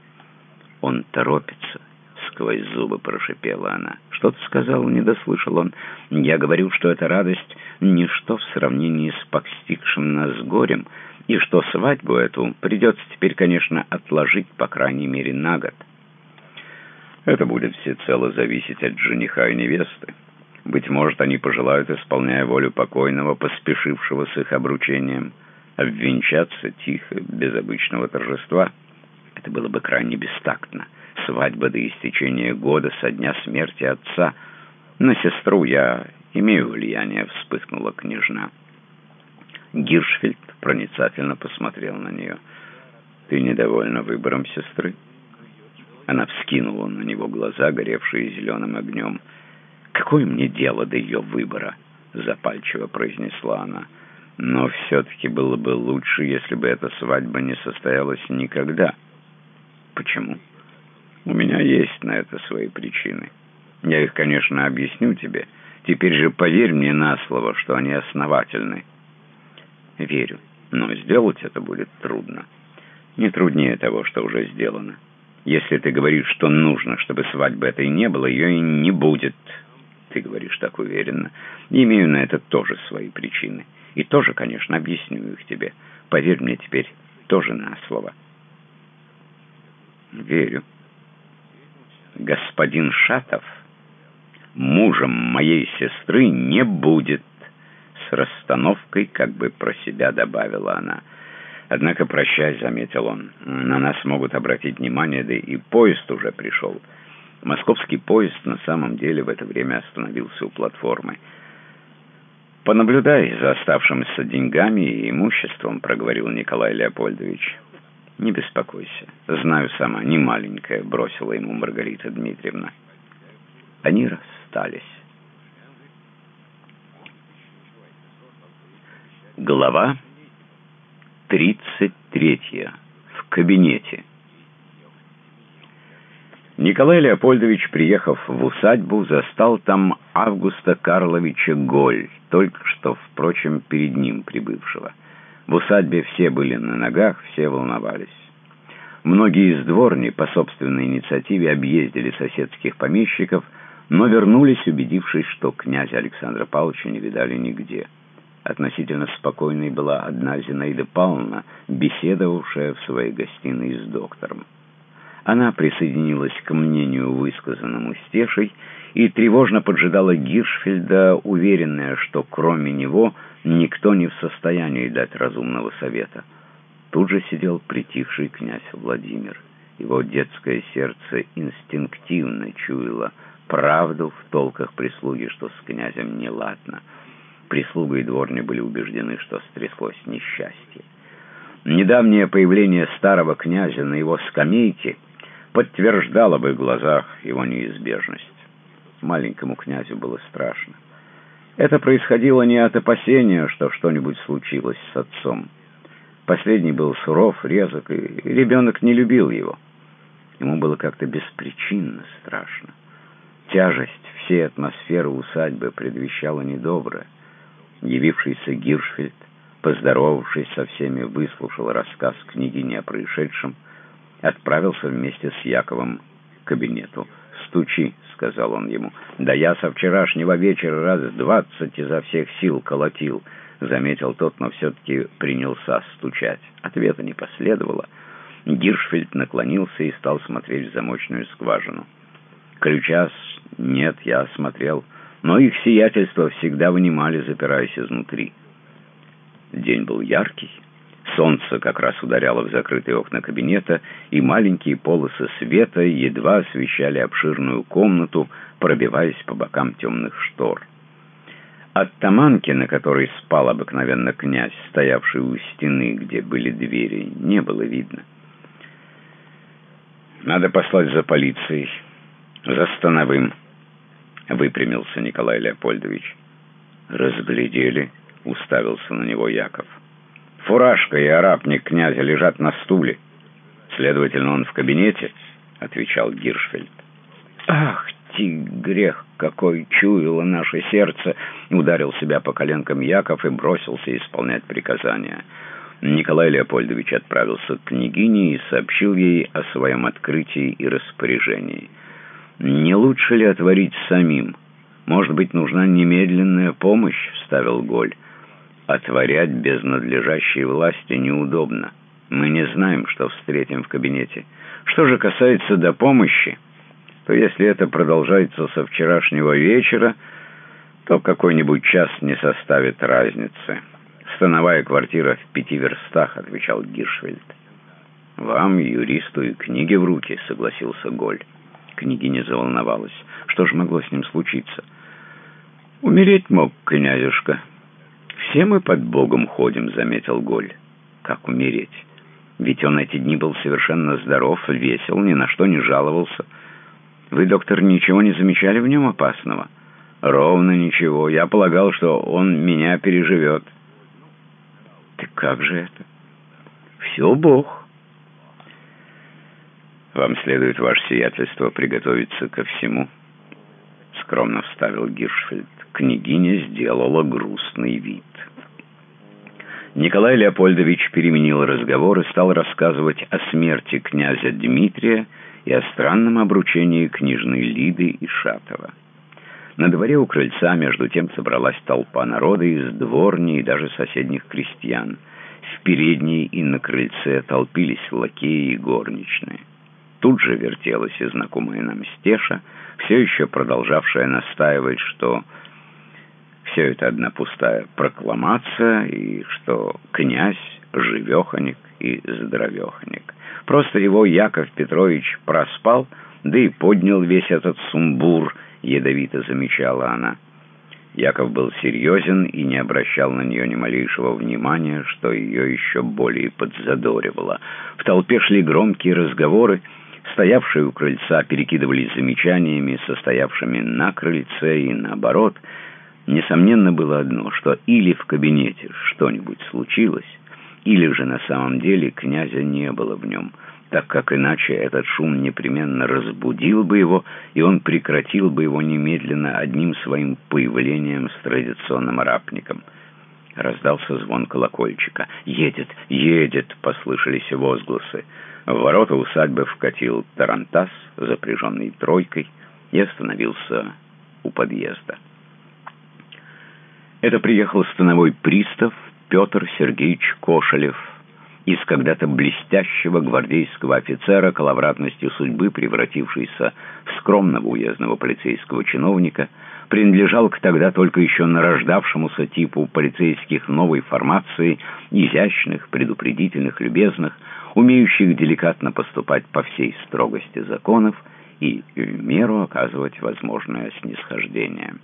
S1: Он торопится. Сквозь зубы прошипела она. «Что ты сказал?» — не дослышал он. «Я говорю, что эта радость — ничто в сравнении с постигшим нас горем, и что свадьбу эту придется теперь, конечно, отложить, по крайней мере, на год. Это будет всецело зависеть от жениха и невесты. Быть может, они пожелают, исполняя волю покойного, поспешившего с их обручением, обвенчаться тихо, без обычного торжества. Это было бы крайне бестактно. Свадьба до истечения года со дня смерти отца. На сестру я имею влияние, вспыхнула княжна. Гиршфельд проницательно посмотрел на нее. «Ты недовольна выбором сестры?» Она вскинула на него глаза, горевшие зеленым огнем. «Какое мне дело до ее выбора?» — запальчиво произнесла она. «Но все-таки было бы лучше, если бы эта свадьба не состоялась никогда». «Почему?» «У меня есть на это свои причины. Я их, конечно, объясню тебе. Теперь же поверь мне на слово, что они основательны». «Верю, но сделать это будет трудно. Не труднее того, что уже сделано. Если ты говоришь, что нужно, чтобы свадьбы этой не было, ее и не будет». Ты говоришь так уверенно. Имею на это тоже свои причины. И тоже, конечно, объясню их тебе. Поверь мне теперь тоже на слово. Верю. Господин Шатов мужем моей сестры не будет. Расстановкой как бы про себя добавила она. Однако, прощай, заметил он, на нас могут обратить внимание, да и поезд уже пришел. Московский поезд на самом деле в это время остановился у платформы. «Понаблюдай за оставшимися деньгами и имуществом», — проговорил Николай Леопольдович. «Не беспокойся. Знаю сама, не маленькая», — бросила ему Маргарита Дмитриевна. Они расстались. Глава 33. В кабинете. Николай Леопольдович, приехав в усадьбу, застал там Августа Карловича Голь, только что, впрочем, перед ним прибывшего. В усадьбе все были на ногах, все волновались. Многие из дворни по собственной инициативе объездили соседских помещиков, но вернулись, убедившись, что князя Александра Павловича не видали нигде. Относительно спокойной была одна Зинаида Павловна, беседовавшая в своей гостиной с доктором. Она присоединилась к мнению, высказанному Стешей, и тревожно поджидала Гиршфельда, уверенная, что кроме него никто не в состоянии дать разумного совета. Тут же сидел притихший князь Владимир. Его детское сердце инстинктивно чуяло правду в толках прислуги, что с князем неладно. Прислуга и дворни были убеждены, что стряслось несчастье. Недавнее появление старого князя на его скамейке — подтверждала в их глазах его неизбежность. Маленькому князю было страшно. Это происходило не от опасения, что что-нибудь случилось с отцом. Последний был суров, резок, и ребенок не любил его. Ему было как-то беспричинно страшно. Тяжесть всей атмосферы усадьбы предвещала недоброе. Явившийся Гиршфельд, поздоровавшись со всеми, выслушал рассказ княгини о происшедшем, отправился вместе с Яковом к кабинету. «Стучи», — сказал он ему. «Да я со вчерашнего вечера раз двадцать изо всех сил колотил», — заметил тот, но все-таки принялся стучать. Ответа не последовало. Гиршфельд наклонился и стал смотреть в замочную скважину. «Ключа нет, я осмотрел, но их сиятельство всегда вынимали, запираясь изнутри». День был яркий. Солнце как раз ударяло в закрытые окна кабинета, и маленькие полосы света едва освещали обширную комнату, пробиваясь по бокам темных штор. От таманки, на которой спал обыкновенно князь, стоявший у стены, где были двери, не было видно. «Надо послать за полицией, за становым», — выпрямился Николай Леопольдович. «Разглядели», — уставился на него Яков. Фуражка и арабник князя лежат на стуле. Следовательно, он в кабинете, — отвечал Гиршфельд. Ах, ти грех, какой чуяло наше сердце! Ударил себя по коленкам Яков и бросился исполнять приказания. Николай Леопольдович отправился к княгине и сообщил ей о своем открытии и распоряжении. «Не лучше ли отворить самим? Может быть, нужна немедленная помощь?» — вставил Голь. «Отворять без надлежащей власти неудобно. Мы не знаем, что встретим в кабинете. Что же касается до помощи, то если это продолжается со вчерашнего вечера, то какой-нибудь час не составит разницы». «Становая квартира в пяти верстах», — отвечал Гиршвельд. «Вам, юристу, и книги в руки», — согласился Голь. Княгиня заволновалась. Что же могло с ним случиться? «Умереть мог князюшка». «Все мы под Богом ходим», — заметил Голь. «Как умереть? Ведь он эти дни был совершенно здоров, весел, ни на что не жаловался. Вы, доктор, ничего не замечали в нем опасного?» «Ровно ничего. Я полагал, что он меня переживет». «Ты как же это?» «Все Бог». «Вам следует, ваше сиятельство, приготовиться ко всему», — скромно вставил Гиршфельд. Княгиня сделала грустный вид. Николай Леопольдович переменил разговор и стал рассказывать о смерти князя Дмитрия и о странном обручении княжны Лиды и Шатова. На дворе у крыльца между тем собралась толпа народа из дворни и даже соседних крестьян. В передней и на крыльце толпились лакеи и горничные. Тут же вертелась и знакомая нам Стеша, все еще продолжавшая настаивать, что все это одна пустая прокламация, и что князь живеханик и здоровеханик. Просто его Яков Петрович проспал, да и поднял весь этот сумбур, ядовито замечала она. Яков был серьезен и не обращал на нее ни малейшего внимания, что ее еще более подзадоривало. В толпе шли громкие разговоры, стоявшие у крыльца перекидывались замечаниями, состоявшими на крыльце и наоборот. Несомненно было одно, что или в кабинете что-нибудь случилось, или же на самом деле князя не было в нем — так как иначе этот шум непременно разбудил бы его, и он прекратил бы его немедленно одним своим появлением с традиционным рапником. Раздался звон колокольчика. «Едет! Едет!» — послышались возгласы. В ворота усадьбы вкатил тарантас, запряженный тройкой, и остановился у подъезда. Это приехал становой пристав Петр Сергеевич Кошелев — из когда-то блестящего гвардейского офицера, коловратностью судьбы, превратившийся в скромного уездного полицейского чиновника, принадлежал к тогда только еще нарождавшемуся типу полицейских новой формации, изящных, предупредительных, любезных, умеющих деликатно поступать по всей строгости законов и в меру оказывать возможное снисхождение.